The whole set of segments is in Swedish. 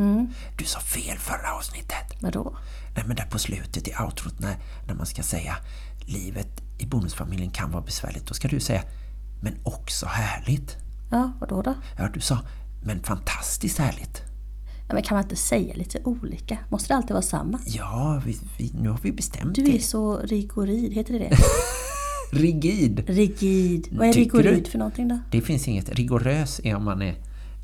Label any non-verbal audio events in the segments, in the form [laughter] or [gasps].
Mm. Du sa fel förra avsnittet. Vadå? Nej men där på slutet i outrot när, när man ska säga livet i bonusfamiljen kan vara besvärligt. Då ska du säga men också härligt. Ja, vadå då? Ja, du sa men fantastiskt härligt. Ja, men kan man inte säga lite olika? Måste det alltid vara samma? Ja, vi, vi, nu har vi bestämt Du det. är så rigorid, heter det det? [laughs] Rigid. Rigid. Vad är Tycker rigorid du? för någonting då? Det finns inget. Rigorös är om man är...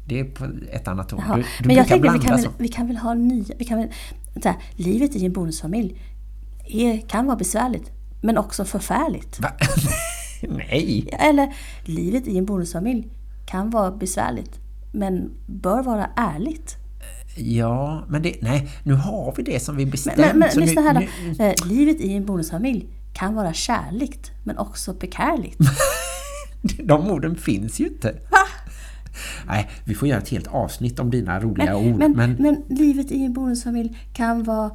Det är på ett annat ord. Jaha. Du, du Men jag tänker vi kan, väl, vi kan väl ha nya... Vi kan väl, här, livet i en bonusfamilj är, kan vara besvärligt, men också förfärligt. Va? [laughs] Nej. Eller livet i en bonusfamilj kan vara besvärligt, men bör vara ärligt. Ja, men det... Nej, nu har vi det som vi bestämt. Men, men så lyssna nu, här nu, då. Eh, livet i en bonusfamilj kan vara kärligt, men också prekärligt. [laughs] De orden finns ju inte. Va? Nej, vi får göra ett helt avsnitt om dina roliga ord. Men, Men, men, livet i en bonusfamilj kan vara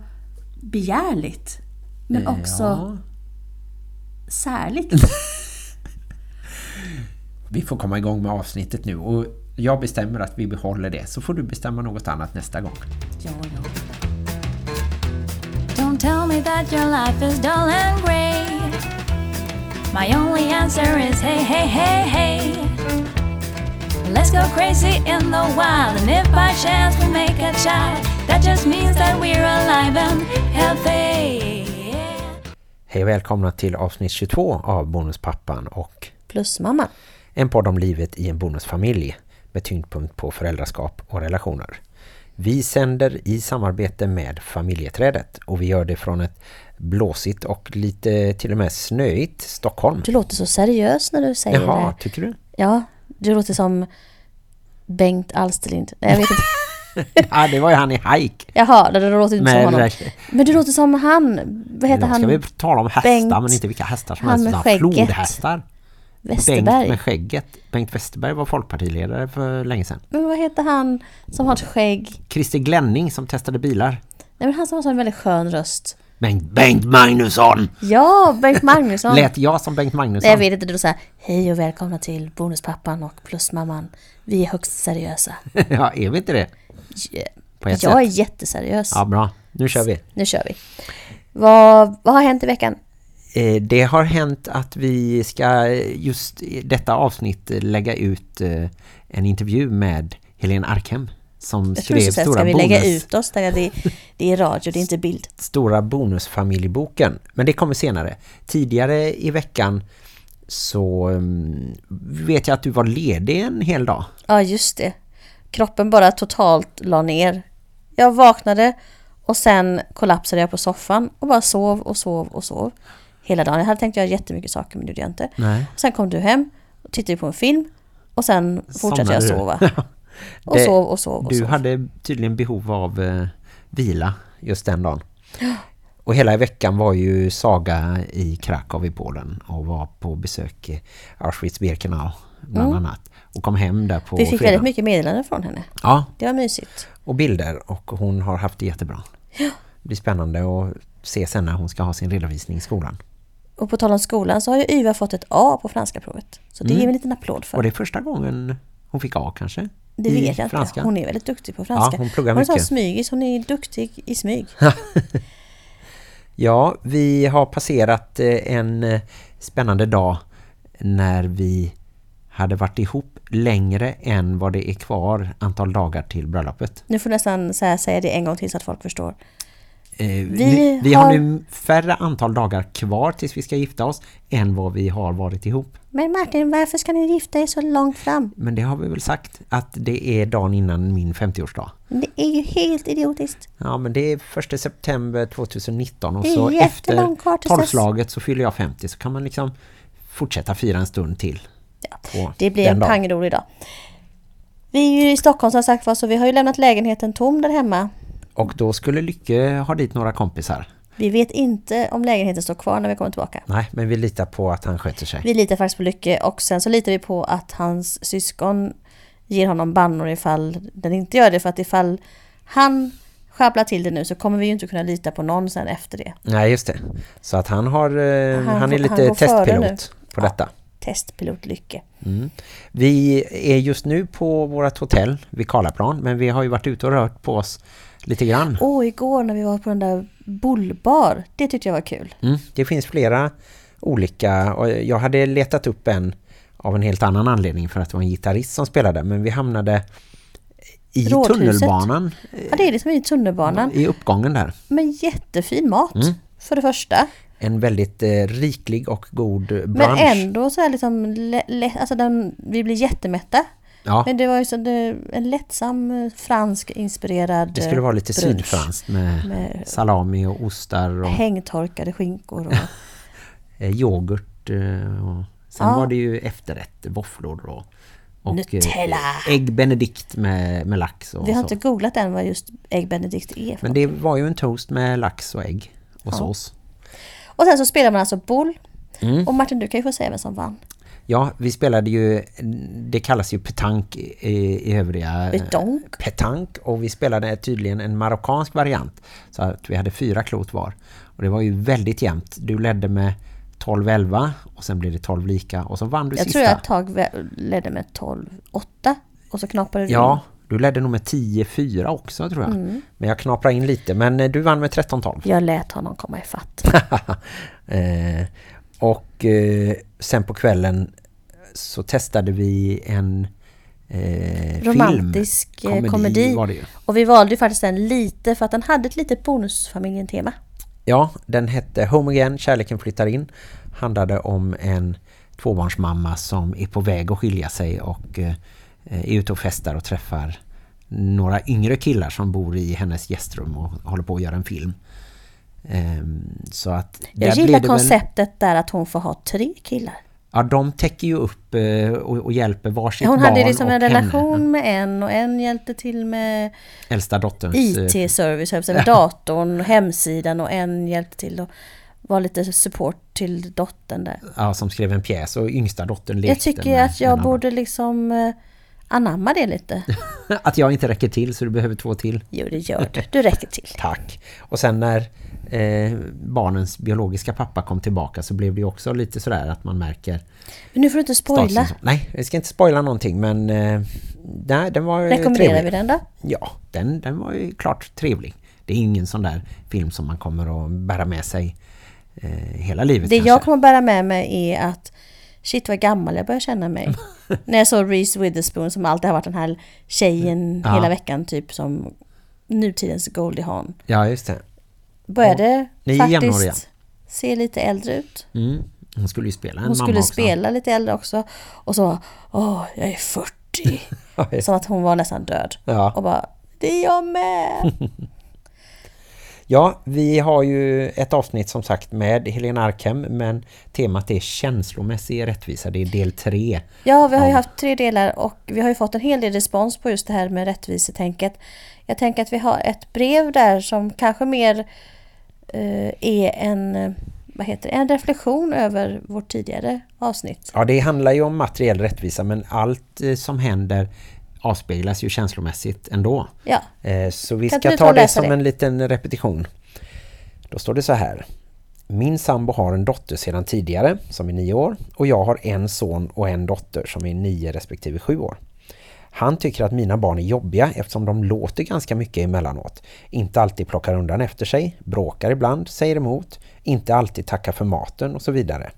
begärligt, men också Ja, särligt. [laughs] vi får komma igång med avsnittet nu. Och jag bestämmer att vi behåller det. Så får du bestämma något annat nästa gång. Ja, ja. Don't tell me that your life is dull and grey. My only answer is hey, hey, hey, hey. Let's go crazy in the wild, and if by chance we make a child, that just means that we're alive and healthy. Hej och välkomna till avsnitt 22 av Bonuspappan och Plus mamma. en podd om livet i en bonusfamilj med tyngdpunkt på föräldraskap och relationer. Vi sänder i samarbete med familjeträdet och vi gör det från ett blåsigt och lite till och med snöigt Stockholm. Du låter så seriös när du säger Jaha, det. tycker du? Ja, du låter som Bengt Alsterlind. Nej, jag vet inte. [laughs] ja, det var ju han i hike. Jaha, det det låter inte som Med, honom. Men du låter som han. Vad heter han? ska vi tala om hästar, Bengt- men inte vilka hästar som han helst. med skägget. Flodhästar. Bengt Westerberg. med skägget. Bengt Westerberg var folkpartiledare för länge sedan. Men vad heter han som har ett skägg? Christer Glenning som testade bilar. Nej, men han som har en väldigt skön röst. Bengt, Bengt Magnusson! Ja, Bengt Magnusson. [laughs] Lät jag som Bengt Magnusson? Nej, jag vet inte. Du säger hej och välkomna till Bonuspappan och Plusmamman. Vi är högst seriösa. [laughs] ja, är vi inte det? På ett Jag är sätt. jätteseriös. Ja, bra. Nu kör vi. Nu kör vi. Vad, vad har hänt i veckan? Eh, Det har hänt att vi ska just i detta avsnitt lägga ut eh, en intervju med Helene Arkhem som Jag tror skrev säga, stora, ska vi bonus, lägga ut oss? Där det, det är radio, det är inte bild. stora bonusfamiljeboken. Men det kommer senare. Tidigare i veckan så um, vet jag att du var ledig en hel dag. Ja, just det. Kroppen bara totalt la ner. Jag vaknade och sen kollapsade jag på soffan och bara sov och sov och sov. Hela dagen. Jag hade tänkt göra jättemycket saker men det gjorde jag inte. Nej. Sen kom du hem och tittade på en film och sen fortsatte jag Somnade du? sova. [laughs] Och Det- sov och sov och Du sov. hade tydligen behov av eh, vila just den dagen. Och hela veckan var ju Saga i Krakow i Polen och var på besök i Auschwitz-Birkenau bland annat. Och kom hem där på Mm. Vi fick fredag. väldigt mycket meddelanden från henne. Ja, Det var mysigt. och bilder och hon har haft det jättebra. Det blir spännande att se sen när hon ska ha sin redovisning i skolan. Och på tal om skolan så har ju Yva fått ett A på franska provet. Så det Mm. är en liten applåd för. Och det är första gången hon fick A kanske? Det vet jag inte. franska. Hon är väldigt duktig på franska. Ja, hon pluggar hon är mycket. smygis. Hon är duktig i smyg. [laughs] Ja, vi har passerat eh, en eh, spännande dag när vi hade varit ihop längre än vad det är kvar antal dagar till bröllopet. Nu får jag nästan säga, säga det en gång till så att folk förstår. Eh, vi, Vi vi har har- nu färre antal dagar kvar tills vi ska gifta oss än vad vi har varit ihop. Men Martin, varför ska ni gifta er så långt fram? Men det har vi väl sagt att det är dagen innan min 50-årsdag. Det är ju helt idiotiskt. Ja, men det är 1 september 2019 och så efter tolvslaget så fyller jag 50 så kan man liksom fortsätta fira en stund till. på Det blir en pangrolig dag. Vi är ju i Stockholm som sagt var så vi har ju lämnat lägenheten tom där hemma. Och då skulle Lycke ha dit några kompisar. Vi vet inte om lägenheten står kvar när vi kommer tillbaka. Nej, men vi litar på att han sköter sig. Vi litar faktiskt på Lycke och sen så litar vi på att hans syskon ger honom bannor ifall den inte gör det. För att ifall han sjabblar till det nu så kommer vi ju inte kunna lita på någon sen efter det. Nej, just det. Så att han har eh, han, Han är lite han testpilot på Ja. detta. testpilotlycke. Mm. Vi är just nu på vårt hotell vid Karlaplan men vi har ju varit ute och rört på oss lite grann. Och igår när vi var på den där bullbar, det tyckte jag var kul. Mm. Det finns flera olika och jag hade letat upp en av en helt annan anledning för att det var en gitarrist som spelade men vi hamnade i Rådhuset. tunnelbanan Ja, det är liksom i tunnelbanan. i uppgången där. Men jättefin mat, Mm. för det första. En väldigt eh, riklig och god brunch. Men ändå så är liksom, alltså den, vi blir jättemätta. Ja, Men det var ju så en lättsam eh, fransk inspirerad det skulle vara lite brunch sydfranskt med med salami och ostar och hängtorkade skinkor och [laughs] eh, yoghurt eh, och sen Ja. var det ju efterrätt, våfflor och, och Nutella. eh, ägg benedict med, med lax och Vi har så. inte googlat än vad just ägg benedict är. Men det var ju en toast med lax och ägg och Ja. sås. Och sen så spelar man alltså boll. Mm. Och Martin, du kan ju få säga vem som vann. Ja, vi spelade ju, det kallas ju petank i, i övriga... Betonk. Petank och vi spelade tydligen en marockansk variant. Så att vi hade fyra klot var. Och det var ju väldigt jämnt. Du ledde med 12-11 och sen blev det 12 lika och så vann du Jag sista. tror jag ett tag ledde med 12-8. Och så knappade du Ja, du ledde nog med 10-4 också tror jag. Mm. Men jag knaprade in lite. Men eh, du vann med 13-12. Jag lät honom komma i fatt. [laughs] eh, och eh, sen på kvällen så testade vi en eh, Romantisk film. eh, komedi. var det ju. Och vi valde ju faktiskt den lite för att den hade ett litet bonusfamiljen-tema. Ja, den hette Home Again, Kärleken flyttar in. Handlade om en tvåbarnsmamma som är på väg att skilja sig och eh, är ute och festar och träffar några yngre killar som bor i hennes gästrum och håller på att göra en film. Ehm, så att Jag gillar det väl- konceptet där att hon får ha tre killar. Ja, de täcker ju upp eh, och, och hjälper varsitt Hon barn hade liksom och en henne. relation med en och en hjälpte till med Äldsta dotterns... eh, IT-service, med [laughs] datorn, hemsidan och en hjälpte till att vara lite support till dottern där. Ja, som skrev en pjäs och yngsta dottern lekte Jag tycker att jag borde liksom eh, anamma det lite. [laughs] Att jag inte räcker till så du behöver två till. Jo, det gör du. Du räcker till. Tack. Och sen när eh, barnens biologiska pappa kom tillbaka så blev det också lite sådär att man märker Men nu får du inte spoila. Nej, jag ska inte spoila någonting men eh, nej, den var Rekommenderar trevlig. vi den då? Ja, den, den var ju klart trevlig. Det är ingen sån där film som man kommer att bära med sig eh, hela livet Det kanske. jag kommer bära med mig är att shit vad gammal jag börjar känna mig. [laughs] När jag såg Reese Witherspoon som alltid har varit den här tjejen Ja. hela veckan typ som nutidens Goldie Hawn. Ja, just det. Började jämnåriga. faktiskt se lite äldre ut. Mm. Hon skulle ju spela en Hon mamma skulle också. spela lite äldre också. Och så, åh, jag är 40. [laughs] Som att hon var nästan död. Ja. Och bara, det är jag med. [laughs] Ja, vi har ju ett avsnitt som sagt med Helena Arkhem men temat är känslomässig rättvisa. Det är del tre. Ja, vi har ju Ja. haft tre delar och vi har ju fått en hel del respons på just det här med rättvisetänket. Jag tänker att vi har ett brev där som kanske mer är en, eh, vad heter det, en reflektion över vårt tidigare avsnitt. Ja, det handlar ju om materiell rättvisa men allt eh, som händer avspeglas ju känslomässigt ändå. Ja, Eh, Så vi Kan ska ta det som det? en liten repetition. Då står det så här. Min sambo har en dotter sedan tidigare som är nio år och jag har en son och en dotter som är nio respektive sju år. Han tycker att mina barn är jobbiga eftersom de låter ganska mycket emellanåt. Inte alltid plockar undan efter sig, bråkar ibland, säger emot, inte alltid tackar för maten och så vidare.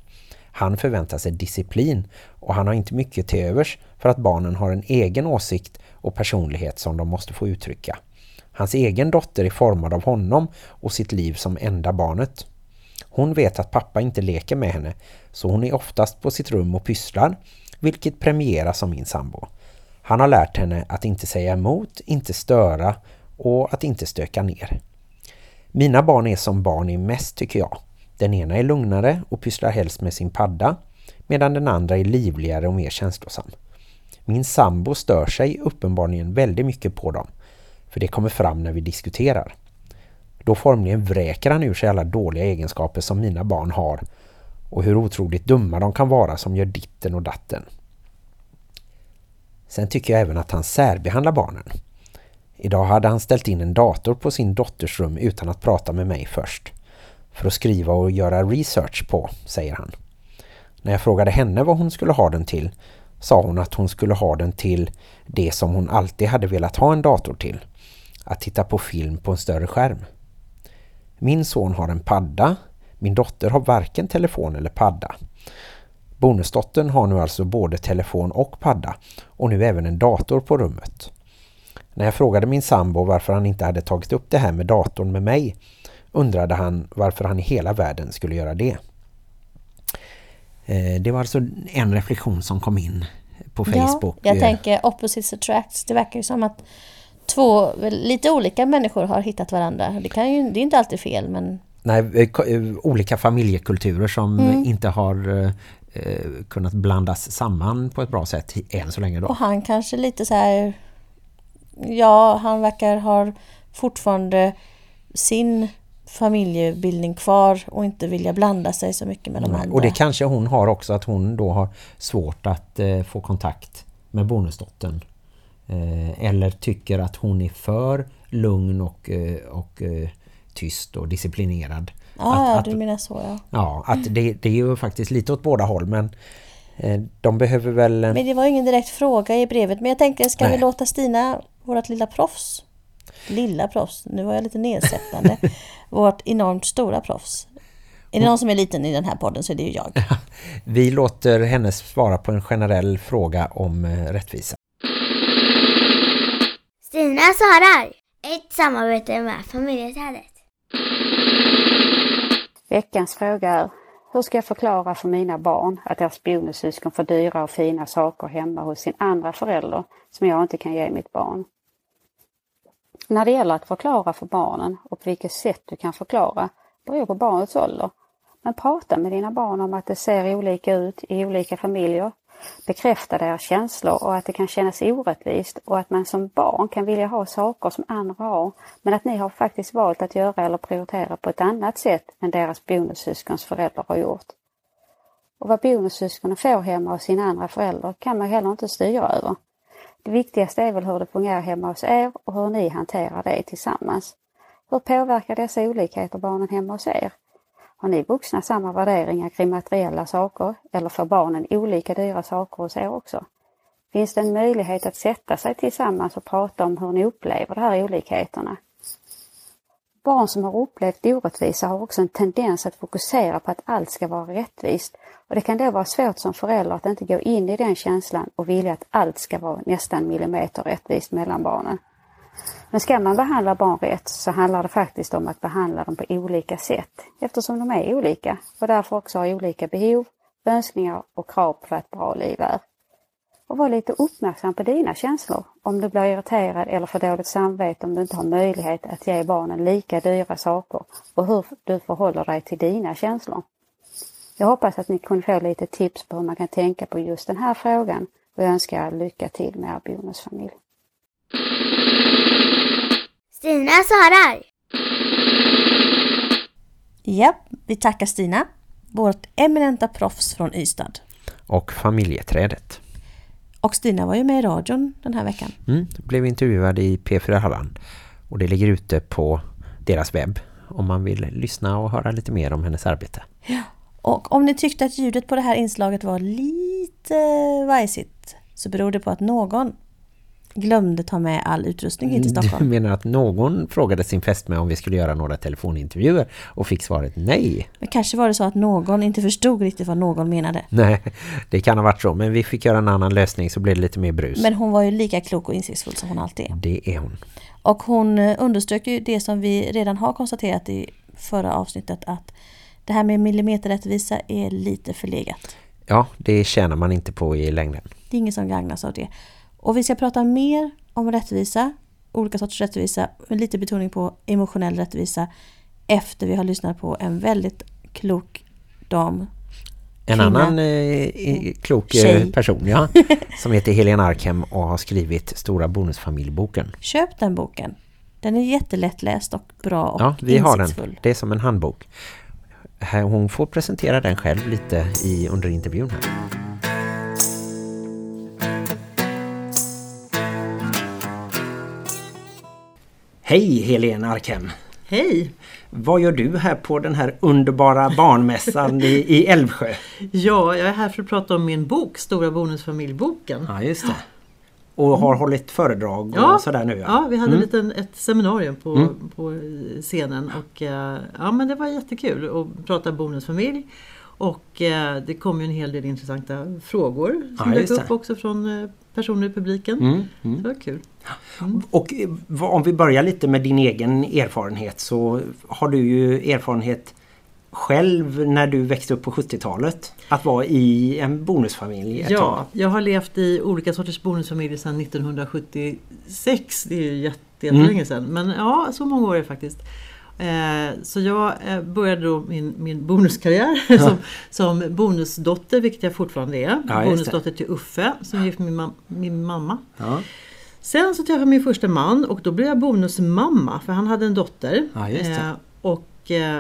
Han förväntar sig disciplin och han har inte mycket till övers för att barnen har en egen åsikt och personlighet som de måste få uttrycka. Hans egen dotter är formad av honom och sitt liv som enda barnet. Hon vet att pappa inte leker med henne så hon är oftast på sitt rum och pysslar, vilket premieras av min sambo. Han har lärt henne att inte säga emot, inte störa och att inte stöka ner. Mina barn är som barn är mest tycker jag. Den ena är lugnare och pysslar helst med sin padda medan den andra är livligare och mer känslosam. Min sambo stör sig uppenbarligen väldigt mycket på dem för det kommer fram när vi diskuterar. Då formligen vräker han ur sig alla dåliga egenskaper som mina barn har och hur otroligt dumma de kan vara som gör ditten och datten. Sen tycker jag även att han särbehandlar barnen. Idag hade han ställt in en dator på sin dotters rum utan att prata med mig först. För att skriva och göra research på, säger han. När jag frågade henne vad hon skulle ha den till sa hon att hon skulle ha den till det som hon alltid hade velat ha en dator till. Att titta på film på en större skärm. Min son har en padda. Min dotter har varken telefon eller padda. Bonusdottern har nu alltså både telefon och padda och nu även en dator på rummet. När jag frågade min sambo varför han inte hade tagit upp det här med datorn med mig undrade han varför han i hela världen skulle göra det. Eh, Det var alltså en reflektion som kom in på Facebook. Ja, jag Eh, tänker opposites attracts. Det verkar ju som att två lite olika människor har hittat varandra. Det, kan ju, det är inte alltid fel, men Nej, eh, olika familjekulturer som Mm. inte har eh, kunnat blandas samman på ett bra sätt än så länge då. och han kanske lite så här... Ja, han verkar ha fortfarande sin familjebildning kvar och inte vilja blanda sig så mycket med de Nej, andra. Och det kanske hon har också att hon då har svårt att eh, få kontakt med bonusdottern. Eh, eller tycker att hon är för lugn och, eh, och eh, tyst och disciplinerad. Ja, att, du menar så, ja. ja, att det, det är ju faktiskt lite åt båda håll men eh, de behöver väl... Men det var ju ingen direkt fråga i brevet. Men jag tänker, ska vi Nej. låta Stina, vårt lilla proffs, lilla proffs, nu var jag lite nedsättande, [laughs] vårt enormt stora proffs. Är det någon som är liten i den här podden så är det ju jag. [laughs] Vi låter henne svara på en generell fråga om eh, rättvisa. Stina svarar. Ett samarbete med familjeträdet. Veckans fråga är, hur ska jag förklara för mina barn att deras bonussyskon får dyra och fina saker hemma hos sin andra förälder som jag inte kan ge mitt barn? När det gäller att förklara för barnen och på vilket sätt du kan förklara beror på barnets ålder. Men prata med dina barn om att det ser olika ut i olika familjer. Bekräfta deras känslor och att det kan kännas orättvist och att man som barn kan vilja ha saker som andra har men att ni har faktiskt valt att göra eller prioritera på ett annat sätt än deras bonussyskons föräldrar har gjort. Och vad bonussyskonen får hemma hos sin andra förälder kan man heller inte styra över. Det viktigaste är väl hur det fungerar hemma hos er och hur ni hanterar det tillsammans. Hur påverkar dessa olikheter barnen hemma hos er? Har ni vuxna samma värderingar kring materiella saker eller får barnen olika dyra saker hos er också? Finns det en möjlighet att sätta sig tillsammans och prata om hur ni upplever de här olikheterna? Barn som har upplevt orättvisa har också en tendens att fokusera på att allt ska vara rättvist och det kan då vara svårt som förälder att inte gå in i den känslan och vilja att allt ska vara nästan millimeter rättvist mellan barnen. Men ska man behandla barn rätt så handlar det faktiskt om att behandla dem på olika sätt eftersom de är olika och därför också har olika behov, önskningar och krav på vad ett bra liv är. Och var lite uppmärksam på dina känslor om du blir irriterad eller får dåligt samvete om du inte har möjlighet att ge barnen lika dyra saker och hur du förhåller dig till dina känslor. Jag hoppas att ni kunde få lite tips på hur man kan tänka på just den här frågan och jag önskar er lycka till med er bonusfamilj. Stina svarar. Ja, vi tackar Stina, vårt eminenta proffs från Ystad. Och familjeträdet. Och Stina var ju med i radion den här veckan. Mm, blev intervjuad i P4 Halland. Och det ligger ute på deras webb om man vill lyssna och höra lite mer om hennes arbete. Och om ni tyckte att ljudet på det här inslaget var lite vajsigt så beror det på att någon glömde ta med all utrustning hit till Du Stockholm. menar att någon frågade sin fästmö om vi skulle göra några telefonintervjuer och fick svaret nej. Men kanske var det så att någon inte förstod riktigt vad någon menade. Nej, det kan ha varit så. Men vi fick göra en annan lösning så blev det lite mer brus. Men hon var ju lika klok och insiktsfull som hon alltid är. Det är hon. Och hon eh, underströk ju det som vi redan har konstaterat i förra avsnittet att det här med millimeterrättvisa är lite förlegat. Ja, det tjänar man inte på i längden. Det är ingen som gagnas av det. Och vi ska prata mer om rättvisa, olika sorters rättvisa, med lite betoning på emotionell rättvisa efter vi har lyssnat på en väldigt klok dam. En Kvinna. annan eh, klok eh, Tjej. person, ja, [laughs] som heter Helena Arkhem och har skrivit Stora bonusfamiljboken. Köp den boken. Den är jättelättläst och bra och Ja, vi har den. Det är som en handbok. Hon får presentera den själv lite i, under intervjun här. Hej Helena Arkhem! Hej! Vad gör du här på den här underbara barnmässan i, i Älvsjö? Ja, jag är här för att prata om min bok, Stora bonusfamiljboken. Ja, just det. Och har hållit föredrag och Ja. sådär nu Ja, vi hade Mm. en liten, ett seminarium på, Mm. på scenen och eh, ja men det var jättekul att prata bonusfamilj. Och eh, det kom ju en hel del intressanta frågor som Ja, dök upp också från eh, personer i publiken. Mm, mm. Det var kul. Och eh, om vi börjar lite med din egen erfarenhet så har du ju erfarenhet själv när du växte upp på 70-talet att vara i en bonusfamilj ett Ja, tag. jag har levt i olika sorters bonusfamiljer sedan 1976. Det är ju jätte- jättelänge Mm. sedan. Men ja, så många år är det faktiskt. Eh, så jag eh, började då min, min bonuskarriär [laughs] som, som bonusdotter, vilket jag fortfarande är. Ja, bonusdotter till Uffe som är gift med min, min mamma. Ja. Sen så träffade jag min första man och då blev jag bonusmamma för han hade en dotter. Ja. Eh, och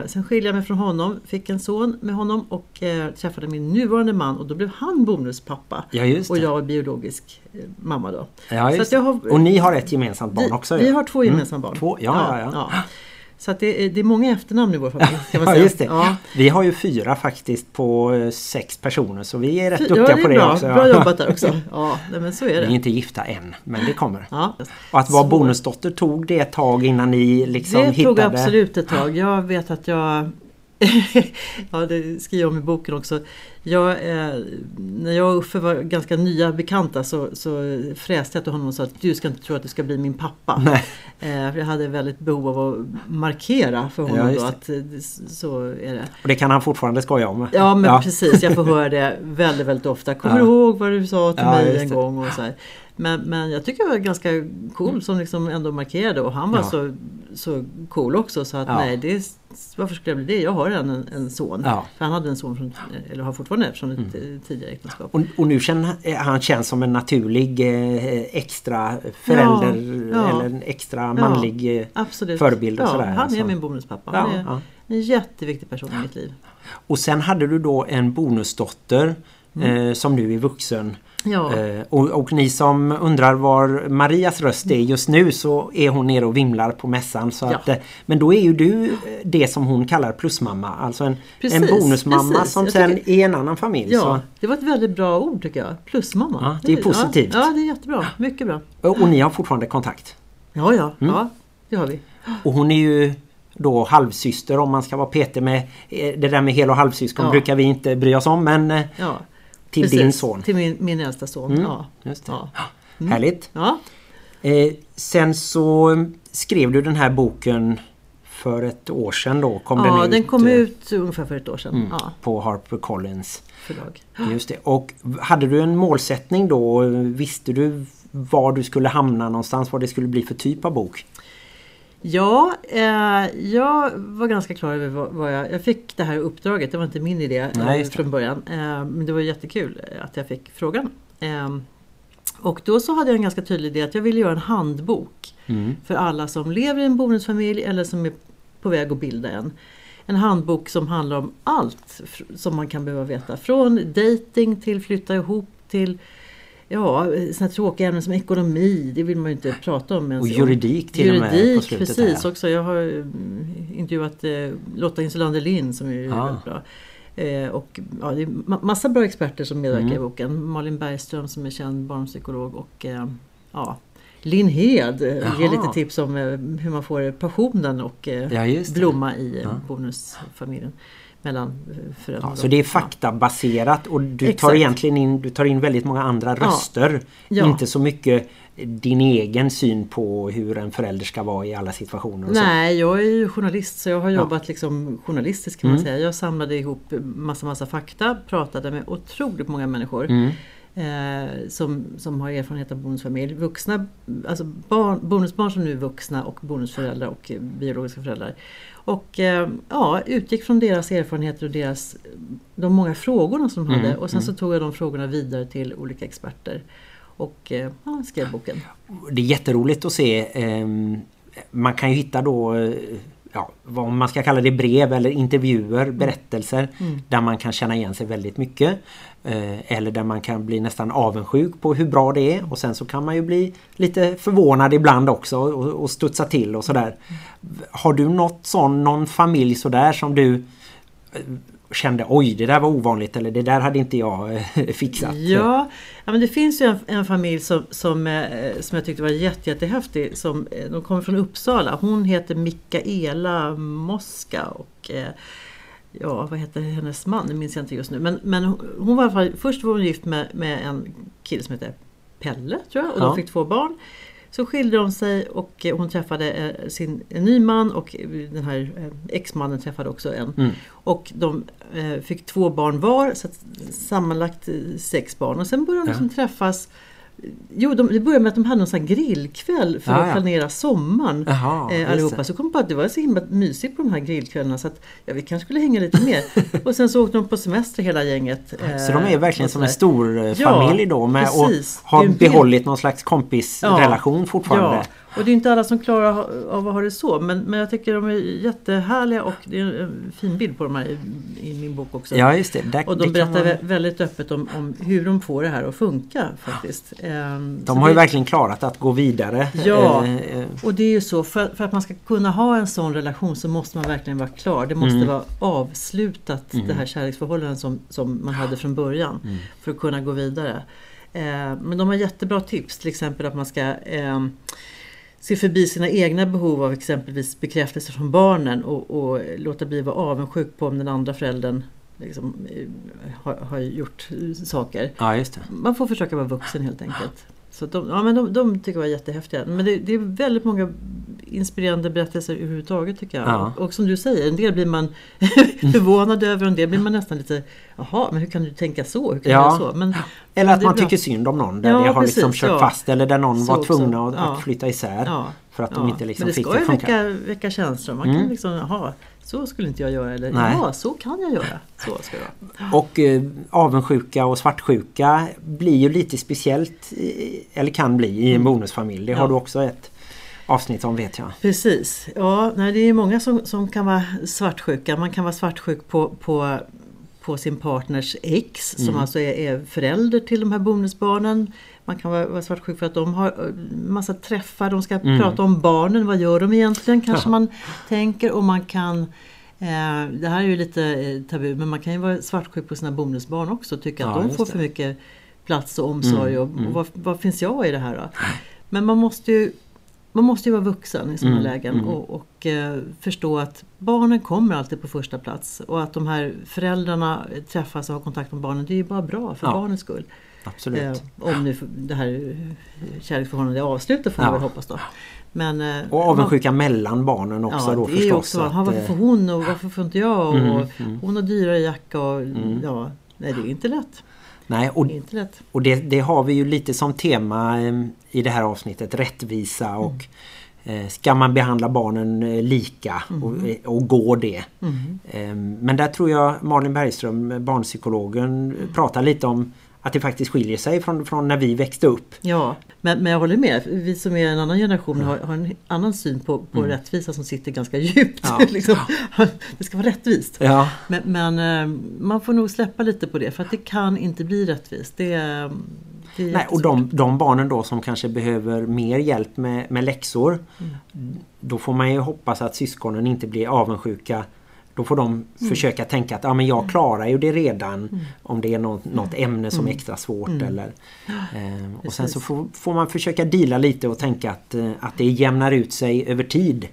sen skilde jag mig från honom, fick en son med honom och träffade min nuvarande man och då blev han bonuspappa. Ja, Och jag är biologisk mamma då. Ja, Så jag har-. Och ni har ett gemensamt barn vi, också? vi ja. har två Mm. gemensamma barn. Två, ja, ja, ja. Så att det, är, det är många efternamn i vår familj. [laughs] Ja, just det. Ja. Vi har ju fyra faktiskt på eh, sex personer så vi är rätt Fy- duktiga ja, det är på det bra. också. Bra jobbat där [laughs] också. Ja, men så är Vi är det. inte gifta än, men det kommer. Ja. Och att vara Så- bonusdotter tog det ett tag innan ni liksom det hittade... tog absolut ett tag. Jag vet att jag [laughs] Ja, det skriver jag om i boken också. Jag, eh, när jag och Uffe var ganska nya bekanta så, så fräste jag till honom och sa att du ska inte tro att du ska bli min pappa. Eh, för jag hade väldigt behov av att markera för Ja, honom just då att eh, så är det. Och det kan han fortfarande skoja om. Ja men precis, jag får höra det väldigt väldigt ofta. Kommer Ja. du ihåg vad du sa till Ja, mig en gång? Och så här. Men, men jag tycker jag var ganska cool som liksom ändå markerade och han var Ja. så, så cool också så att Ja. nej, det, varför skulle jag bli det? Jag har redan en, en son. Ja. Mm. För han hade en son, från, eller har fortfarande från ett eh, tidigare äktenskap. Och, och nu känner han känns som en naturlig eh, extra förälder eller en extra manlig eh, Absolut. förebild och sådär. Han är alltså. min bonuspappa. Han är en jätteviktig person i mitt liv. Och sen hade du då en bonusdotter eh, som nu är vuxen. Ja. Eh, och, och ni som undrar var Marias röst är just nu så är hon nere och vimlar på mässan. Så Ja. att, eh, men då är ju du eh, det som hon kallar plusmamma. Alltså en, Precis, en bonusmamma precis. som Jag sen tycker- är en annan familj. Ja, Så, det var ett väldigt bra ord tycker jag. Plusmamma. Ja, det är positivt. Ja, det är jättebra. Mycket bra. och, och ni har fortfarande kontakt. Ja, ja, Mm. ja det har vi. Och hon är ju då halvsyster om man ska vara petig med eh, det där med hel och halvsyskon Ja. brukar vi inte bry oss om men Ja, till precis. din son. Till min, min äldsta son. Mm, Ja. Just. Ja. Härligt. Ja. Eh, sen så skrev du den här boken för ett år sedan då kom ja, den, den, ut, kom eh, ut ungefär för ett år sedan. mm, Ja, på Harper Collins. förlag. Just det. Och hade du en målsättning då? Visste du var du skulle hamna någonstans? Vad det skulle bli för typ av bok? Ja, eh, jag var ganska klar över vad, vad jag... Jag fick det här uppdraget, det var inte min idé Nej, eh, det. från början. Eh, men det var jättekul att jag fick frågan. Eh, och då så hade jag en ganska tydlig idé att jag ville göra en handbok Mm. för alla som lever i en bonusfamilj eller som är på väg att bilda en. En handbok som handlar om allt som man kan behöva veta. Från dating till flytta ihop till Ja, såna tråkiga ämnen som ekonomi, det vill man ju inte prata om. ens. Och juridik till och med på Juridik, slutet precis här. också. Jag har mm, intervjuat eh, Lotta Insulander Lind som är Ja. väldigt bra. Eh, och ja, det är ma- massa bra experter som medverkar Mm. i boken. Malin Bergström som är känd barnpsykolog och eh, ja, Linn Hed eh, Jaha. ger lite tips om eh, hur man får passionen och eh, Ja, blomma i Ja. bonusfamiljen. Mellan eh, föräldrar. Ja, så det är Ja. faktabaserat och du tar Exakt. egentligen in, du tar in väldigt många andra Ja. röster. Ja. Inte så mycket din egen syn på hur en förälder ska vara i alla situationer. Nej, jag är ju journalist så jag har Ja. jobbat liksom journalistiskt kan man Mm. säga. Jag samlade ihop massa, massa fakta, pratade med otroligt många människor Mm. Eh, som, som har erfarenhet av bonusfamilj. Vuxna, alltså barn, bonusbarn som nu är vuxna och bonusföräldrar och biologiska föräldrar. Och eh, ja, utgick från deras erfarenheter och deras, de många frågorna som de Mm, hade och sen mm. så tog jag de frågorna vidare till olika experter. Och eh, ja, skrev boken. Det är jätteroligt att se. ehm, man kan ju hitta då ja, vad man ska kalla det brev eller intervjuer, berättelser där man kan känna igen sig väldigt mycket. Eh, eller där man kan bli nästan avundsjuk på hur bra det är och sen så kan man ju bli lite förvånad ibland också och, och studsa till och sådär. Har du något sån, någon familj sådär som du eh, kände oj det där var ovanligt eller det där hade inte jag eh, [laughs] fixat? Ja, ja men det finns ju en, en familj som, som, som jag tyckte var jätte, jättehäftig. Som, de kommer från Uppsala. Hon heter Mikaela Moska och eh, ja, vad heter hennes man? Det minns jag inte just nu. Men, men hon- var i alla fall, först var hon gift med, med en kille som heter Pelle tror jag och Ja. de fick två barn. Så skilde de sig och eh, hon träffade eh, sin, en ny man och eh, den här exmannen träffade också en. Mm. Och de fick två barn var, så sammanlagt sex barn. Och sen började de Ja. liksom träffas Jo, de, det började med att de hade någon sån grillkväll för Ja, att ja. planera sommaren. Jaha, eh, allihopa. Så kom på att det var så himla mysigt på de här grillkvällarna så att ja, vi kanske skulle hänga lite mer. [laughs] och sen så åkte de på semester hela gänget. eh, Så de är verkligen och som en stor eh, Ja, familj då med och har behållit någon slags kompisrelation fortfarande. Ja, och det är inte alla som klarar av att ha det så. Men, men jag tycker de är jättehärliga och det är en fin bild på de här i, i min bok också. Ja just det. Där, Och det de kan berättar vä- väldigt öppet om, om hur de får det här att funka faktiskt. Ehm, så De har ju det- verkligen klarat att gå vidare. Ja. Eh, eh, Och det är ju så, för, för att man ska kunna ha en sån relation så måste man verkligen vara klar. Det måste Mm. vara avslutat det här kärleksförhållandet som, som man hade från början. Mm. För att kunna gå vidare. Eh, men de har jättebra tips, till exempel att man ska eh, se förbi sina egna behov av exempelvis bekräftelse från barnen och, och låta bli att vara avundsjuk på om den andra föräldern liksom, eh, har, har gjort saker. Ja. Man får försöka vara vuxen helt enkelt. Så de, ja, men de, de tycker jag var jättehäftiga. Men det, det är väldigt många inspirerande berättelser överhuvudtaget tycker jag. Ja. Och, och som du säger, en del blir man [laughs] förvånad över och en del blir man nästan lite Jaha, men hur kan du tänka så? Hur kan Ja. du så? Men, Eller att man bra. tycker synd om någon där Ja, det har liksom precis, kört ja. fast eller där någon Så var tvungna att, att flytta isär. Ja. För att de inte liksom men det fick ska ju väcka, väcka känslor. Man Mm. kan liksom, jaha, så skulle inte jag göra. Eller Nej. ja, så kan jag göra. Så ska vara. Och eh, avundsjuka och svartsjuka blir ju lite speciellt eller kan bli i en bonusfamilj. Det har Mm. Ja. du också ett avsnitt om vet jag. Precis. Ja, nej, det är många som, som kan vara svartsjuka. Man kan vara svartsjuk på, på, på sin partners ex som Mm. alltså är, är förälder till de här bonusbarnen. Man kan vara, vara svartsjuk för att de har eh, massa träffar, de ska Mm. prata om barnen, vad gör de egentligen kanske Ja. man tänker och man kan eh, det här är ju lite eh, tabu men man kan ju vara svartsjuk på sina bonusbarn också och tycka Ja, att de får det. för mycket plats och omsorg Mm, och, mm. och vad, vad finns jag i det här då? Men man måste ju man måste ju vara vuxen i sådana Mm, lägen mm. och, och eh, förstå att barnen kommer alltid på första plats och att de här föräldrarna träffas och har kontakt med barnen det är ju bara bra för Ja, barnens skull. Absolut. Eh, om nu det här eh, kärleksförhållandet är avslutat får man Ja. väl hoppas då. Men, eh, Och avundsjuka mellan barnen också ja, då förstås. också, att, "Ha, varför eh, får hon och varför får inte jag? Mm, och mm. Hon har dyrare jacka och Mm. ja, nej det är inte lätt. Nej, och, Det inte lätt. och det, det har vi ju lite som tema i det här avsnittet, rättvisa och eh, ska man behandla barnen lika och, eh, och går det? Mm. Eh, Men där tror jag Malin Bergström, barnpsykologen, pratar lite om att det faktiskt skiljer sig från, från när vi växte upp. Ja, men, men jag håller med. Vi som är en annan generation har, har en annan syn på, på Mm. rättvisa som sitter ganska djupt. Ja. [laughs] liksom. [laughs] Det ska vara rättvist. Ja, Men, men eh, man får nog släppa lite på det för att det kan inte bli rättvist. Det, det Nej, och de, de barnen då som kanske behöver mer hjälp med, med läxor Då får man ju hoppas att syskonen inte blir avundsjuka Då får de försöka tänka att ja, men jag klarar ju det redan Om det är något, något ämne som är extra svårt eller [gasps] eh, Och sen så får, får man försöka dela lite och tänka att, eh, att det jämnar ut sig över tid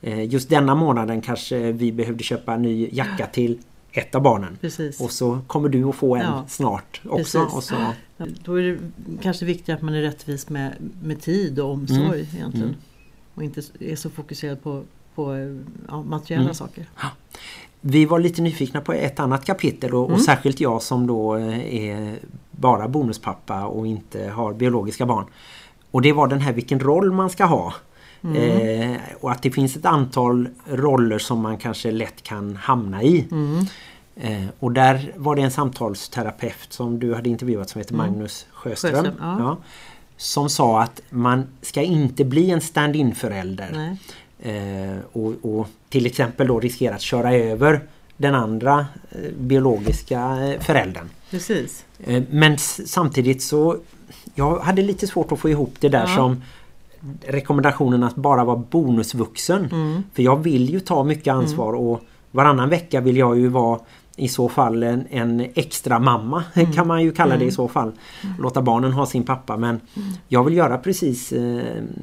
eh, Just denna månaden kanske vi behövde köpa en ny jacka [gasps] till ett av barnen Precis. Och så kommer du att få en Ja. snart också Precis. och så, Ja, Då är det kanske viktigt att man är rättvis med, med tid och omsorg Mm. egentligen. Mm. Och inte är så fokuserad på, på ja, materiella Mm. saker. Vi var lite nyfikna på ett annat kapitel och, Mm. och särskilt jag som då eh, är bara bonuspappa och inte har biologiska barn. Och det var den här vilken roll man ska ha. Mm. Eh, och att det finns ett antal roller som man kanske lätt kan hamna i. Mm. Eh, och där var det en samtalsterapeut som du hade intervjuat som heter Magnus Sjöström. Mm. Sjöström, ja. som sa att man ska inte bli en stand-in förälder. Nej. Eh, och, och till exempel då riskera att köra över den andra eh, biologiska eh, föräldern. Precis. Men samtidigt så jag hade lite svårt att få ihop det där Ja. som rekommendationen att bara vara bonusvuxen. Mm. För jag vill ju ta mycket ansvar och varannan vecka vill jag ju vara i så fall en, en extra mamma Mm. [laughs] kan man ju kalla det i så fall. Låta barnen ha sin pappa men Mm. jag vill göra precis eh,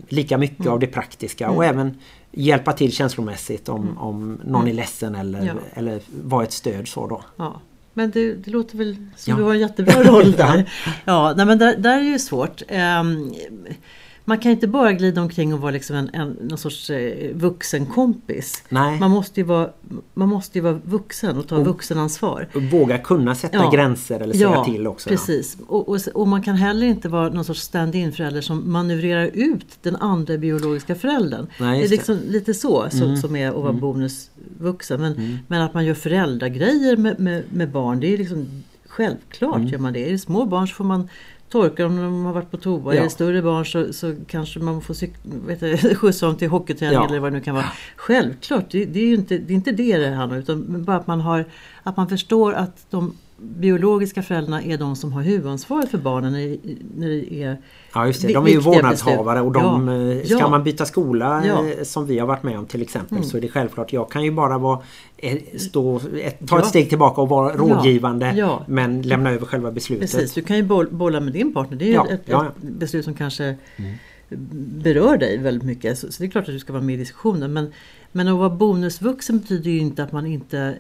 lika mycket av det praktiska Mm. och även hjälpa till känslomässigt om, om någon är ledsen eller, Ja. eller vara ett stöd så då. Ja. Men det, det låter väl som Ja. du har en jättebra roll där. [laughs] Ja, nej, men där, där är ju svårt. Ehm, man kan inte bara glida omkring och vara liksom en, en, någon sorts eh, vuxenkompis. Nej. Man måste, ju vara, man måste ju vara vuxen och ta Och- vuxenansvar. Våga kunna sätta Ja. gränser eller säga till också. ja. precis. Och, och, och man kan heller inte vara någon sorts stand-in förälder som manövrerar ut den andra biologiska föräldern. Nej, det är just det. liksom lite så som, Mm. som är att vara bonusvuxen. Men, Mm. men att man gör föräldragrejer med, med, med barn, det är liksom självklart Mm. gör man det. Är det små barn så får man torka om de har varit på toa. Ja. Är det större barn så, så kanske man får vet du, [laughs] skjutsa dem till hockeyträning Ja. eller vad det nu kan vara. Självklart, det, det är ju inte det, är inte det det handlar om. Utan bara att man, har, att man förstår att de biologiska föräldrarna är de som har huvudansvaret för barnen när, det- när det är Ja just det, de är ju vårdnadshavare och de, beslut. eh, Ja. ska Ja. man byta skola Ja. Mm. eh, som vi har varit med om till exempel så är det självklart, jag kan ju bara vara, eh, stå, ett, ta Ja. ett steg tillbaka och vara rådgivande Ja. men lämna över själva beslutet. Precis, du kan ju boll, bolla med din partner. Det är ju Ja, ett, ja, Mm. ett beslut som kanske berör dig väldigt mycket. Så, så det är klart att du ska vara med i diskussionen. Men, men att vara bonusvuxen betyder ju inte att man inte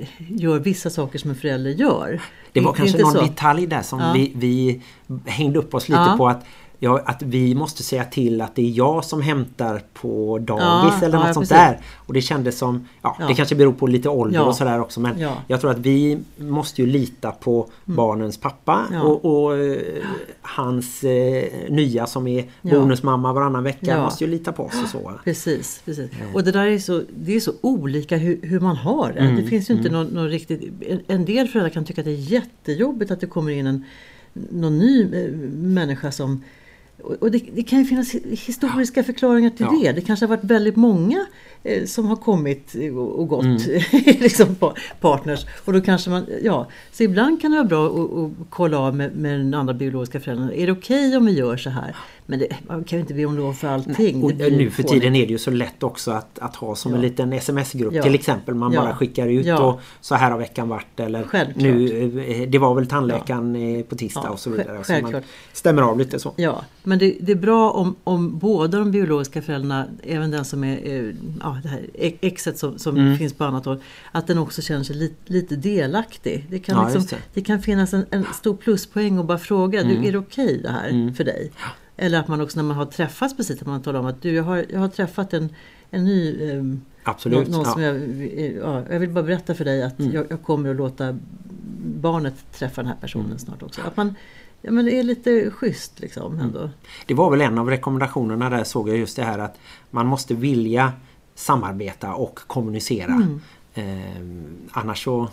eh, gör vissa saker som en förälder gör. Det var är kanske någon så. detalj där som Ja. vi, vi hängde upp oss lite Ja. på att Ja, att vi måste säga till att det är jag som hämtar på dagis Ja, eller något ja, sånt precis. där. Och det kändes som, ja, det kanske beror på lite ålder och sådär också men Ja. jag tror att vi måste ju lita på barnens pappa och, och eh, hans eh, nya som är bonusmamma varannan vecka måste ju lita på oss och så. Precis, precis. Och det där är så, det är så olika hur, hur man har det. Det finns ju inte någon, någon riktigt... En, en del föräldrar kan tycka att det är jättejobbigt att det kommer in en någon ny eh, människa som och det, det kan ju finnas hi- historiska förklaringar till Ja. det. Det kanske har varit väldigt många eh, som har kommit och, och gått [laughs] liksom pa- partners. Och då kanske man, ja, så ibland kan det vara bra att, kolla av med, med den andra biologiska föräldern. Är det okej om vi gör så här? Men det, man kan ju inte be om lov för allting. Och nu för tiden är det ju så lätt också att, att ha som en Ja. liten sms-grupp Ja. till exempel. Man Ja. bara skickar ut och så här har veckan varit eller Självklart. nu, eh, det var väl tandläkaren på tisdag och så vidare. Så man stämmer av lite så. Ja, men det, det är bra om, om båda de biologiska föräldrarna, även den som är eh, ja, det här e- exet som, som Mm. finns på annat håll, att den också känner sig lite, lite delaktig. Det kan, liksom, det. det. kan finnas en, en stor pluspoäng och bara fråga, Mm. du, är det okej det här för dig? Eller att man också när man har träffats precis, att man talar om att du, jag har, jag har träffat en, en ny ehm, Absolut. Någon, någon ja. som jag, ja, jag vill bara berätta för dig att Mm. jag, jag kommer att låta barnet träffa den här personen snart också. Att man ja, men det är lite schysst liksom ändå. Det var väl en av rekommendationerna där såg jag just det här att man måste vilja samarbeta och kommunicera. Mm. Eh, annars så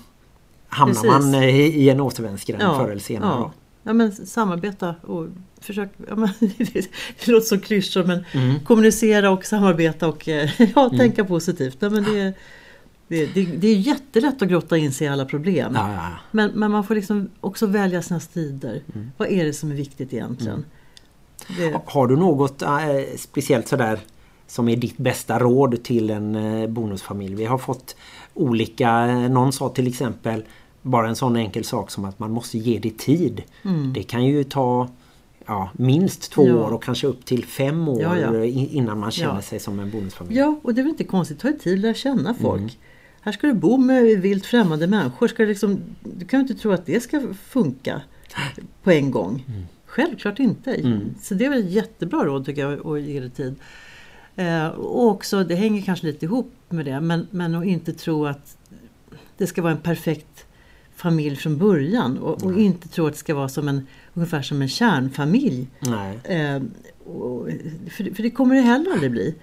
hamnar Precis. man eh, i i en återvändsgränd Ja, förr eller senare. ja. Ja men samarbeta och försök, ja, men, det, [laughs] det låter som klyschor men Mm. kommunicera och samarbeta och eh, [laughs] ja, tänka positivt. Ja, men det, det, det, det är jättelätt att grotta in sig i alla problem. Ja, ja. Men, men man får liksom också välja sina strider. Mm. Vad är det som är viktigt egentligen? Det, Ha- Har du något eh, speciellt sådär som är ditt bästa råd till en eh, bonusfamilj? Vi har fått olika, någon sa till exempel bara en sån enkel sak som att man måste ge det tid. Mm. Det kan ju ta ja, minst två Ja. år och kanske upp till fem år Ja, ja. innan man känner sig som en bonusfamilj. Ja, och det är väl inte konstigt. Ta dig tid att lära känna folk. Mm. Här ska du bo med vilt främmande människor. Ska det liksom, du kan ju inte tro att det ska funka på en gång. Självklart inte. Mm. Så det är väl ett jättebra råd tycker jag att ge det tid. Eh, och också, det hänger kanske lite ihop med det, men, men att inte tro att det ska vara en perfekt familj från början och, och inte tro att det ska vara som en, ungefär som en kärnfamilj. Eh, och, för, för det kommer det heller aldrig bli.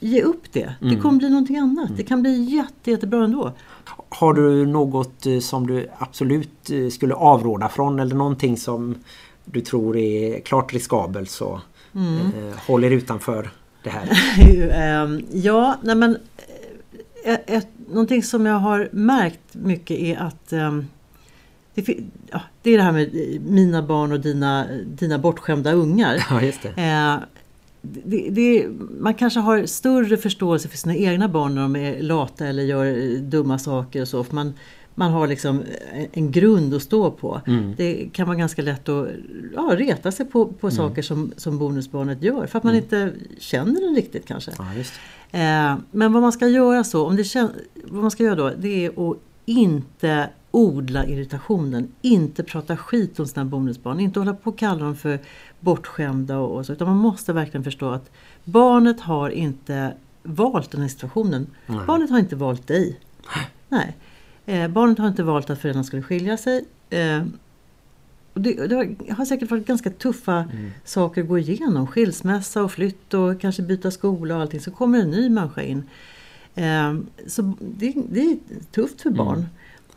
Ge upp det. Det Mm. kommer bli någonting annat. Det kan bli jätte, jättebra ändå. Har du något eh, som du absolut eh, skulle avråda från eller någonting som du tror är klart riskabelt så Mm. eh, håll er utanför? det här? [laughs] Ehm, ja, nej men eh, ett, ett, någonting som jag har märkt mycket är att ehm, det, ja, det är det här med eh, mina barn och dina, dina bortskämda ungar. Ja, just det. Eh, det, det, man kanske har större förståelse för sina egna barn när de är lata eller gör eh, dumma saker och så. För man, man har liksom en- grund att stå på. Mm. Det kan vara ganska lätt att ja, reta sig på, på saker som, som bonusbarnet gör. För att man inte känner den riktigt kanske. Ja. Eh, men vad man ska göra så, om det kän- vad man ska göra då, det är att inte odla irritationen, inte prata skit om sina bonusbarn, inte hålla på och kalla dem för bortskämda och, och så, utan man måste verkligen förstå att barnet har inte valt den här situationen. Barnet har inte valt dig. Nej. Eh, barnet har inte valt att föräldrarna skulle skilja sig. Eh, det, det har- säkert varit ganska tuffa saker att gå igenom. Skilsmässa och flytt och kanske byta skola och allting. Så kommer en ny människa in. Eh, så det, det är tufft för barn.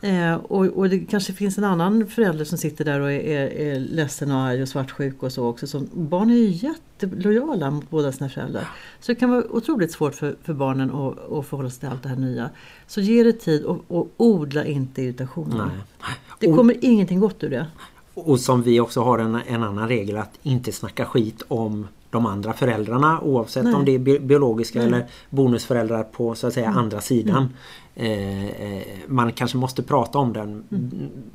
Eh, och, och det kanske finns en annan förälder som sitter där och är, är, är ledsen och arg och svartsjuk och så också. Som, barn är ju jättelojala mot båda sina föräldrar. Så det kan vara otroligt svårt för, för barnen att, att förhålla sig till allt det här nya. Så ge det tid och, och odla inte irritationen. Det Och- kommer ingenting gott ur det. Och som vi också har en, en annan regel att inte snacka skit om de andra föräldrarna oavsett Nej. om det är bi- biologiska Nej. eller bonusföräldrar på så att säga andra sidan. Eh, eh, man kanske måste prata om, den,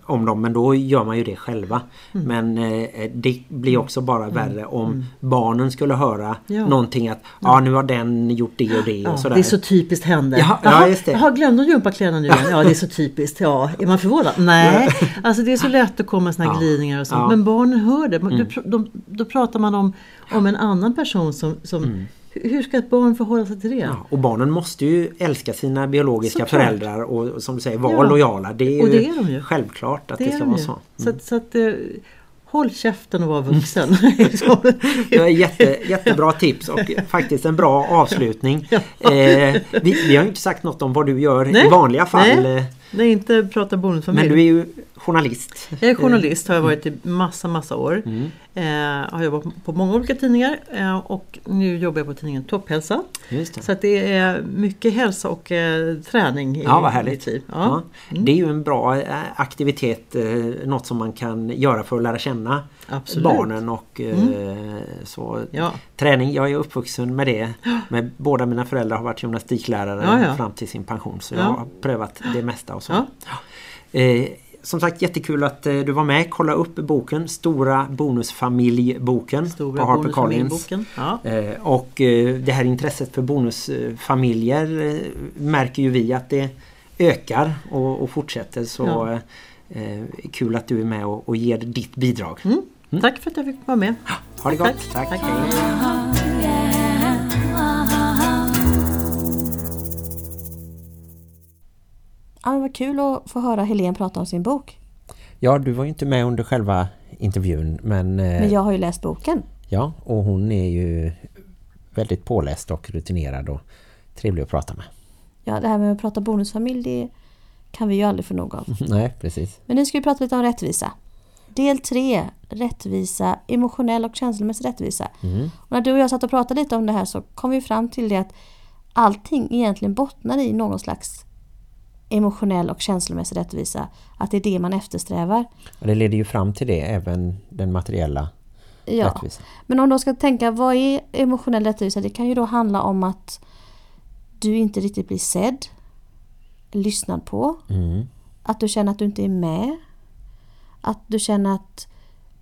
om dem men då gör man ju det själva. Men eh, det blir också bara värre om barnen skulle höra Ja. någonting att ja nu har den gjort det och det Ja, och sådär. det är så typiskt henne. Ja, ja, Jaha, just det. Jaha, glömde hon gympakläderna nu igen? Ja, det är så typiskt. Ja, är man förvånad? Nej, alltså det är så lätt att komma såna här Ja. glidningar och sånt. Ja. Mm. Men barnen hör det. Man- du då pratar man om, om en annan person som... som Hur ska ett barn förhålla sig till det? Mm. Ja, och barnen måste ju älska sina biologiska Såklart. föräldrar och som du säger vara Ja. lojala. Det är Och det är de ju. självklart att det, det ska vara så. Så, att, så att, eh, håll käften och var vuxen. [laughs] Det är jätte, jättebra tips och faktiskt en bra avslutning. [laughs] Eh, vi, vi har inte sagt något om vad du gör i Nej. vanliga fall. Nej. Nej, inte prata bonusfamilj. Men du är ju journalist. Jag är journalist, har jag varit i massa, massa år. Mm. Eh, har jobbat på många olika tidningar eh, och nu jobbar jag på tidningen Topphälsa. Så att det är mycket hälsa och eh, träning i Ja, vad härligt. Ja. Ja. Mm. Det är ju en bra eh, aktivitet, eh, något som man kan göra för att lära känna Absolut. Mm. barnen och eh, så. Ja. Träning, jag är uppvuxen med det. Med båda mina föräldrar har varit gymnastiklärare Ja, ja. fram till sin pension så Ja. jag har prövat det mesta och så. Eh, som sagt jättekul att eh, du var med. Kolla upp boken Stora bonusfamiljboken Stora på HarperCollins. bonusfamiljboken. Ja. Eh, och eh, det här intresset för bonusfamiljer eh, märker ju vi att det ökar och, och fortsätter så Ja. eh, kul att du är med och, och ger ditt bidrag. Mm. Tack för att jag fick vara med. Ha det gott! Tack. Tack. Tack. Ja, vad kul att få höra Helene prata om sin bok. Ja, du var ju inte med under själva intervjun men, eh, Men jag har ju läst boken. ja, och hon är ju väldigt påläst och rutinerad och trevlig att prata med. Ja, det här med att prata bonusfamilj, det kan vi ju aldrig få nog av. [laughs] Nej, precis. Men nu ska vi prata lite om rättvisa. Del 3, rättvisa, emotionell och känslomässig rättvisa. Och när du och jag satt och pratade lite om det här så kom vi fram till det att allting egentligen bottnar i någon slags emotionell och känslomässig rättvisa. Att det är det man eftersträvar. Och det leder ju fram till det, även den materiella Ja. rättvisan. Men om de ska tänka, vad är emotionell rättvisa? Det kan ju då handla om att du inte riktigt blir sedd, lyssnad på, Mm. att du känner att du inte är med, att du känner att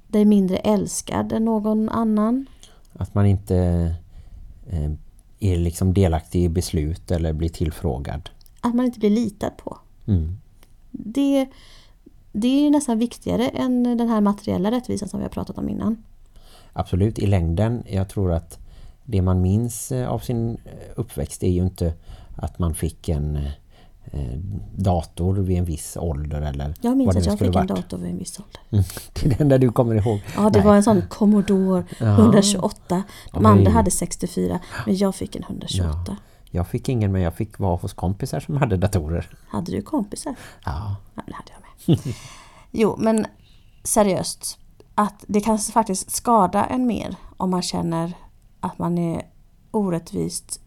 dig är mindre älskad än någon annan. Att man inte eh, är liksom delaktig i beslut eller blir tillfrågad. Att man inte blir litad på. Mm. Det, det är ju nästan viktigare än den här materiella rättvisan som vi har pratat om innan. Absolut, i längden. Jag tror att det man minns eh, av sin eh, uppväxt är ju inte att man fick en dator vid en viss ålder eller Jag minns att jag fick en varit. dator vid en viss ålder. Mm. [laughs] Det är det enda du kommer ihåg. Ja, det Nej. var en sån Commodore Ja. 128. De Oj. andra hade 64, men jag fick en 128. Jag fick ingen men jag fick vara hos kompisar som hade datorer. Hade du kompisar? Ja, Ja, det hade jag med. [laughs] jo, men seriöst. Att det kan faktiskt skada en mer om man känner att man är orättvist eh,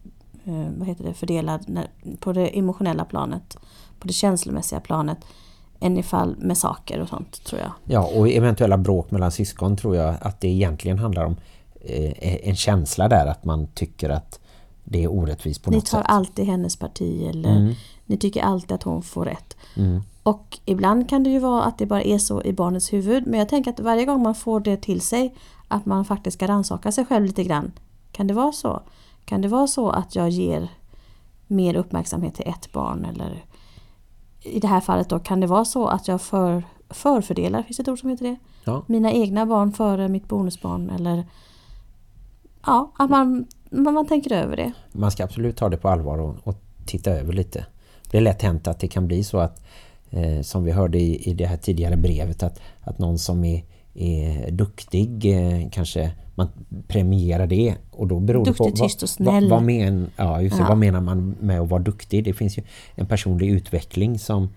vad heter det, fördelad på det emotionella planet, på det känslomässiga planet, än ifall med saker och sånt tror jag. Ja, och eventuella bråk mellan syskon tror jag att det egentligen handlar om eh, en känsla där att man tycker att det är orättvist på Ni något tar sätt. alltid hennes parti eller Mm. ni tycker alltid att hon får rätt. Mm. Och ibland kan det ju vara att det bara är så i barnets huvud. Men jag tänker att varje gång man får det till sig att man faktiskt ska rannsaka sig själv lite grann. Kan det vara så? Kan det vara så att jag ger mer uppmärksamhet till ett barn? Eller i det här fallet då kan det vara så att jag för, förfördelar, finns det ett ord som heter det? Ja. Mina egna barn före mitt bonusbarn eller ja, att man, man, man tänker över det. man ska absolut ta det på allvar och, och titta över lite. Det är lätt hänt att det kan bli så att eh, som vi hörde i, i det här tidigare brevet att, att någon som är, är duktig eh, kanske man premierar det och då beror det på Duktig, tyst och snäll. vad, vad, men, ja, just Ja. vad menar man med att vara duktig? Det finns ju en personlig utveckling som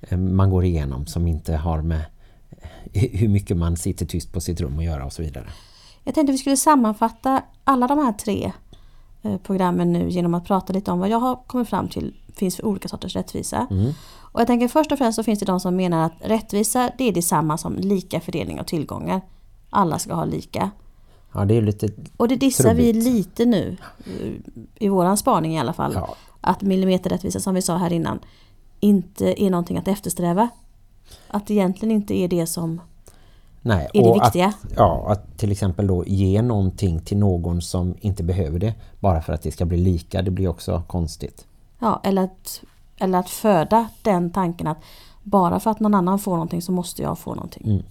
eh, man går igenom som inte har med eh, hur mycket man sitter tyst på sitt rum och göra och så vidare. Jag tänkte vi skulle sammanfatta alla de här tre programmen nu genom att prata lite om vad jag har kommit fram till finns för olika sorters rättvisa. Och jag tänker först och främst så finns det de som menar att rättvisa det är detsamma som lika fördelning av tillgångar. Alla ska ha lika. Ja, det är lite Och det dissar vi Trubbigt. lite nu i våran spaning i alla fall. Ja. Att millimeterrättvisa som vi sa här innan inte är någonting att eftersträva. Att det egentligen inte är det som Nej, är det och viktiga. Att, ja, att till exempel då ge någonting till någon som inte behöver det bara för att det ska bli lika, det blir också konstigt. Ja, eller att, eller att föda den tanken att bara för att någon annan får någonting så måste jag få någonting. Mm.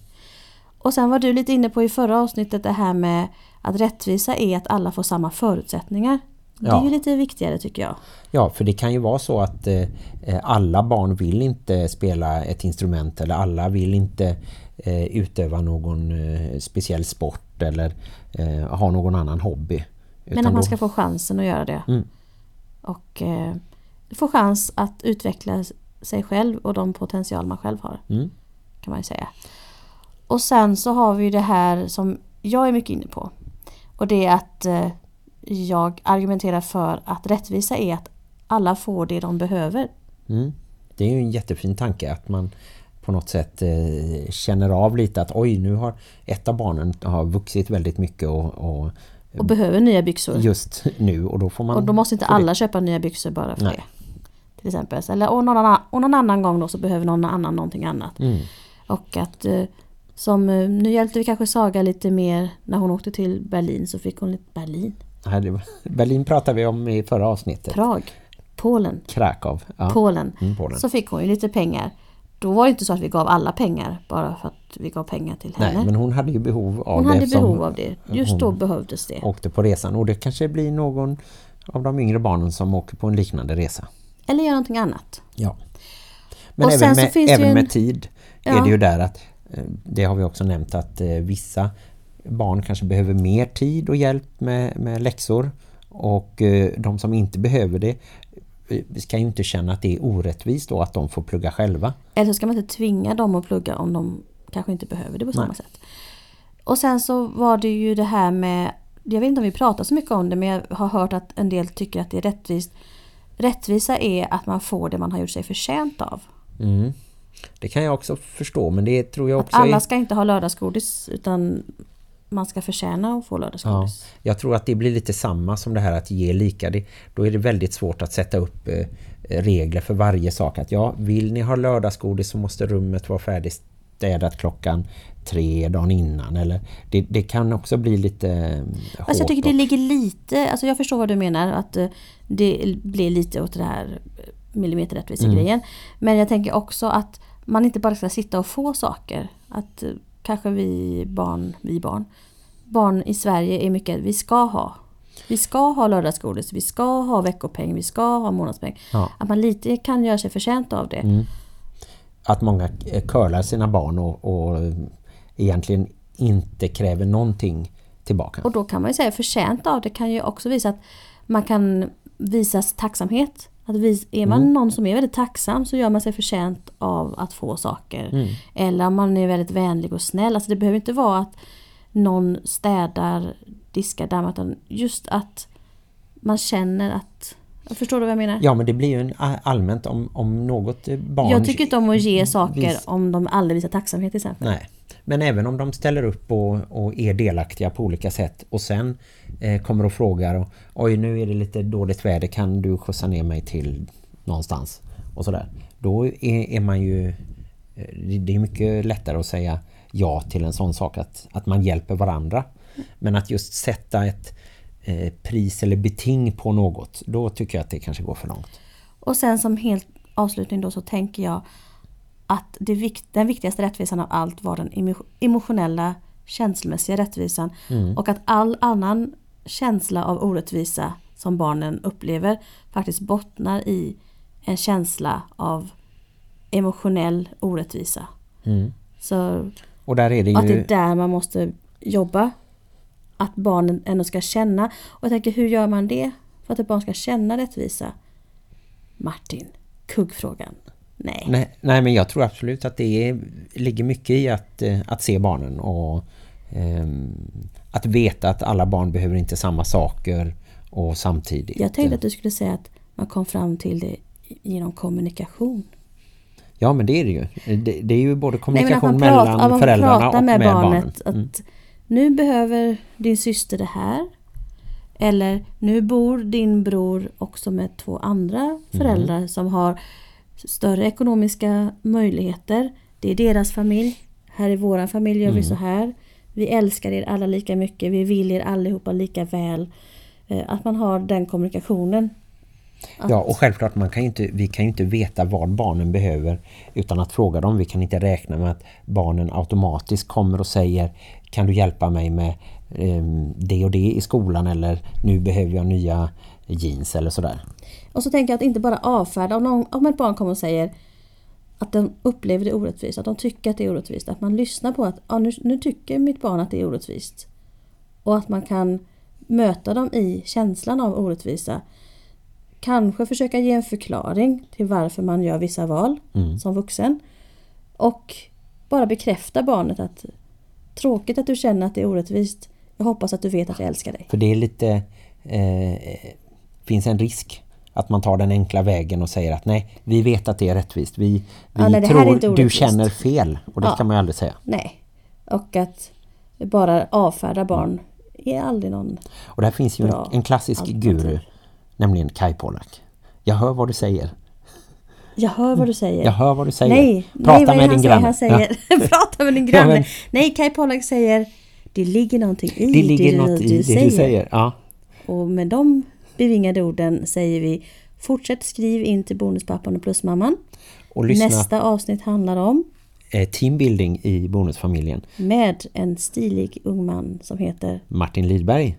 Och sen var du lite inne på i förra avsnittet det här med att rättvisa är att alla får samma förutsättningar. Det är Ja. ju lite viktigare tycker jag. Ja, för det kan ju vara så att eh, eh, alla barn vill inte spela ett instrument eller alla vill inte eh, utöva någon eh, speciell sport eller eh, ha någon annan hobby. Men att man ska få chansen att göra det. Mm. Och eh, få chans att utveckla sig själv och de potential man själv har. Mm. Kan man ju säga. Och sen så har vi det här som jag är mycket inne på. Och det är att eh, jag argumenterar för att rättvisa är att alla får det de behöver. Mm. Det är ju en jättefin tanke att man på något sätt eh, känner av lite att oj, nu har ett av barnen har vuxit väldigt mycket och, och Och behöver nya byxor. just nu och då får man... Och då måste inte alla köpa nya byxor bara för Nej. det. Till exempel. Eller, och, någon annan, och någon annan gång då så behöver någon annan någonting annat. Mm. Och att eh, som, eh, nu hjälpte vi kanske Saga lite mer när hon åkte till Berlin så fick hon lite Berlin, Berlin pratade vi om i förra avsnittet. Prag, Polen, Krakow. Ja. Polen. Mm, Polen. Så fick hon ju lite pengar. Då var det inte så att vi gav alla pengar bara för att vi gav pengar till henne. Nej, men hon hade ju behov av hon det hade eftersom behov av det. Just då hon behövdes det. åkte på resan. Och det kanske blir någon av de yngre barnen som åker på en liknande resa. Eller göra någonting annat. Ja. Men Och sen även, med, även ju en- med tid är Ja. det ju där att eh, det har vi också nämnt att eh, vissa barn kanske behöver mer tid och hjälp med, med läxor och eh, de som inte behöver det ska ju inte känna att det är orättvist då att de får plugga själva. Eller så ska man inte tvinga dem att plugga om de kanske inte behöver det på samma Nej. sätt. Och sen så var det ju det här med, jag vet inte om vi pratar så mycket om det men jag har hört att en del tycker att det är rättvist. Rättvisa är att man får det man har gjort sig förtjänt av. Mm. Det kan jag också förstå men det tror jag Att också alla är... ska inte ha lördagsgodis utan man ska förtjäna att få Ja, lördagsgodis. jag tror att det blir lite samma som det här att ge lika. Det, då är det väldigt svårt att sätta upp eh, regler för varje sak. Att ja, vill ni ha lördagsgodis så måste rummet vara färdigstädat klockan tre dagen innan. Eller det, det kan också bli lite eh, hårt. Alltså jag tycker det ligger lite, alltså jag förstår vad du menar att eh, det blir lite åt det här millimeterrättvisa Mm. grejen. Men jag tänker också att man inte bara ska sitta och få saker. Att eh, kanske vi barn, vi barn, barn i Sverige är mycket, vi ska ha. Vi ska ha lördagsgodis, vi ska ha veckopeng, vi ska ha månadspeng. Ja. Att man lite kan göra sig förtjänt av det. Mm. Att många curlar sina barn och, och egentligen inte kräver någonting tillbaka. Och då kan man ju säga förtjänt av det kan ju också visa att man kan visa tacksamhet. Att vis, är man någon som är väldigt tacksam så gör man sig förtjänt av att få saker. Eller om man är väldigt vänlig och snäll. Alltså det behöver inte vara att någon städar, diskar, dammar. Utan just att man känner att... Förstår du vad jag menar? Ja, men det blir ju en allmänt om, om något barn... jag tycker inte om att ge saker vis- om de aldrig visar tacksamhet till exempel. Nej, men även om de ställer upp och, och är delaktiga på olika sätt och sen eh, kommer och frågar och, oj nu är det lite dåligt väder, kan du skjutsa ner mig till någonstans och sådär. Då är, är man ju eh, det- det är mycket lättare att säga ja till en sån sak att, att man hjälper varandra. Men att just sätta ett eh, pris eller beting på något, då tycker jag att det kanske går för långt. Och sen som helt avslutning då så tänker jag att vikt, den viktigaste rättvisan av allt var den emo- emotionella känslomässiga rättvisan. Och att all annan känsla av orättvisa som barnen upplever faktiskt bottnar i en känsla av emotionell orättvisa. Så Och där är det ju... att det är där man måste jobba. Att barnen ändå ska känna. Och jag tänker, hur gör man det? För att ett barn ska känna rättvisa? Martin, kuggfrågan. Nej. Nej, nej, men jag tror absolut att det är, ligger mycket i att, eh, att se barnen och ehm, att veta att alla barn behöver inte samma saker och samtidigt. Jag tänkte att du skulle säga att man kom fram till det genom kommunikation. Ja, men det är det ju. Det, det är ju både Nej, kommunikation mellan pratar, man föräldrarna och med, med, barnet. barnen. Mm. Att nu behöver din syster det här. Eller nu bor din bror också med två andra föräldrar som har större ekonomiska möjligheter. Det är deras familj. Här i våran familj gör vi så här. Vi älskar er alla lika mycket. Vi vill er allihopa lika väl. Eh, Att man har den kommunikationen. Att- Ja, och självklart man kan inte, vi kan ju inte veta vad barnen behöver utan att fråga dem. Vi kan inte räkna med att barnen automatiskt kommer och säger kan du hjälpa mig med ehm, det och det i skolan eller nu behöver jag nya jeans eller sådär. Och så tänker jag att inte bara avfärda. Om, någon, om ett barn kommer och säger att de upplever det orättvist, att de tycker att det är orättvist. Att man lyssnar på att ja, nu, nu tycker mitt barn att det är orättvist. Och att man kan möta dem i känslan av orättvisa. Kanske försöka ge en förklaring till varför man gör vissa val som vuxen. Och bara bekräfta barnet att tråkigt att du känner att det är orättvist. Jag hoppas att du vet att jag älskar dig. För det är lite eh, finns en risk att man tar den enkla vägen och säger att nej, vi vet att det är rättvist. Vi, vi Ja, nej, tror du känner fel och det Ja. kan man ju aldrig säga. Nej. Och att bara avfärda barn är aldrig någon... Och där finns ju en, en klassisk guru, nämligen Kai Pollak. Jag hör vad du säger. Jag hör vad du säger. Jag hör vad du säger. Nej, Prata nej, vad med din granne. Han säger, [laughs] [laughs] prata med din Ja, granne. men- Nej, Kai Pollak säger det ligger någonting i Det ligger det, något du, i det säger. du säger. Ja. Och med de bevingade orden säger vi fortsätt skriv in till Bonuspappan och Plusmamman. Och lyssna Nästa avsnitt handlar om eh, teambuilding i bonusfamiljen. med en stilig ung man som heter... Martin Lidberg.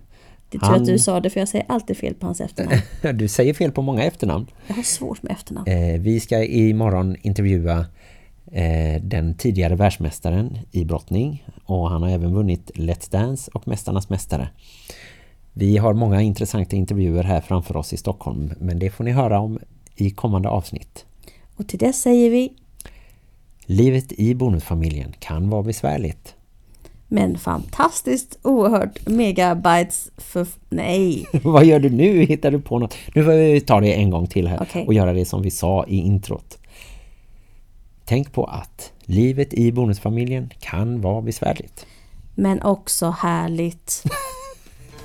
Det tror Han- att du sa det för jag säger alltid fel på hans efternamn. [laughs] Du säger fel på många efternamn. Jag har svårt med efternamn. Eh, vi ska imorgon intervjua eh, den tidigare världsmästaren i brottning och han har även vunnit Let's Dance och Mästarnas mästare. Vi har många intressanta intervjuer här framför oss i Stockholm men det får ni höra om i kommande avsnitt. Och till det säger vi Livet i bonusfamiljen kan vara besvärligt. Men fantastiskt oerhört megabytes för... Nej! [laughs] Vad gör du nu? Hittar du på något? Nu får vi ta det en gång till här Okej. och göra det som vi sa i introt. Tänk på att livet i bonusfamiljen kan vara besvärligt. Men också härligt.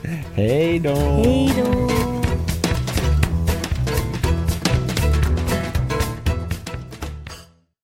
[laughs] Hej då! Hej då!